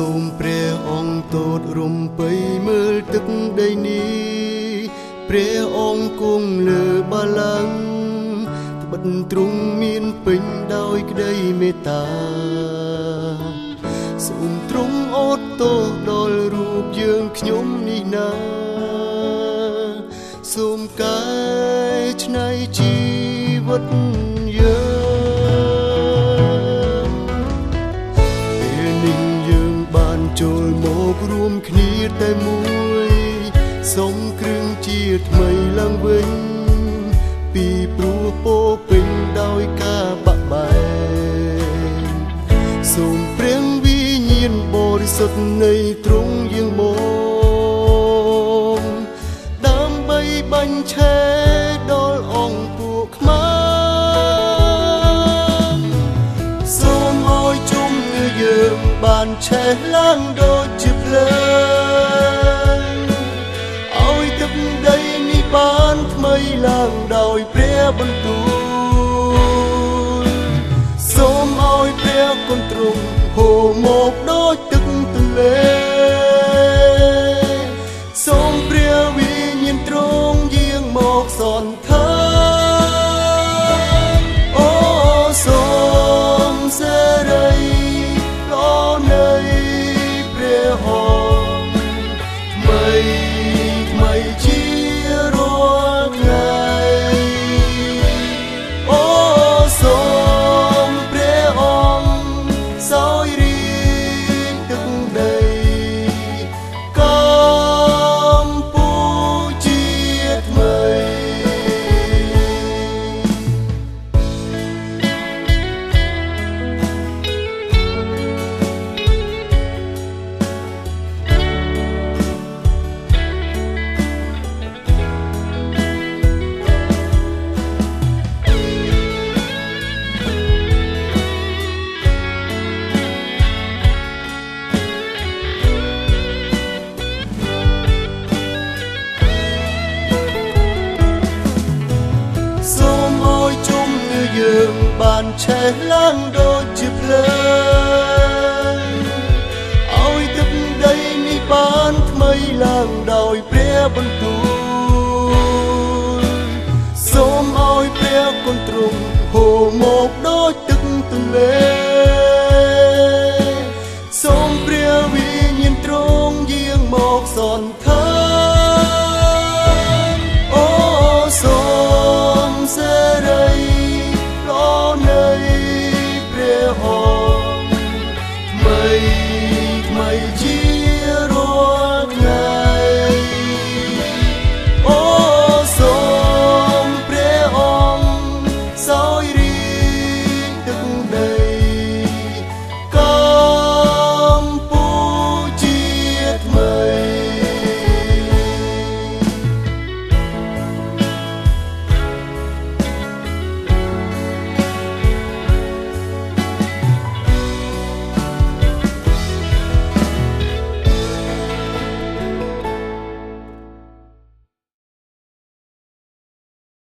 សូមព្រះអង្គទតរំបីមើលទឹកដីនេះព្រះអង្គគង់លើបល្ល័ង្កត្បិតទ្រង់មានពេញដោយក្តីមេត្តាសូមទ្រង់អត់ទោសដល់រូបយើងខ្ញុំនេះណាសូមកែច្នៃជីវិត តែមួយសូមគ្រឿងជាថ្មីឡើងវិញ ពីព្រោះពោពេញដោយការបាក់បែកសូមព្រះវិញ្ញាណបរិសុទ្ធនៃទ្រង់យើងមកដើម្បីបាញ់ឆេដល់អង្គពួកខ្មែរសូមឲ្យជុំយើងបានឆេះឡើងដូចជាភ្លើង បានថ្មីឡើងដោយព្រះបន្ទូលសូមឲ្យព្រះគុណទ្រង់ហូរមកដូចទឹកទន្លេ ឆេះឡើងដូចជាភ្លើងឲ្យទឹកដីនេះបានថ្មីឡើងដោយព្រះបន្ទូលសូមឲ្យព្រះគុណទ្រង់ហូរមកដូចទឹកទន្លេសូមព្រះវិញ្ញាណទ្រង់យាងមកសន្តិ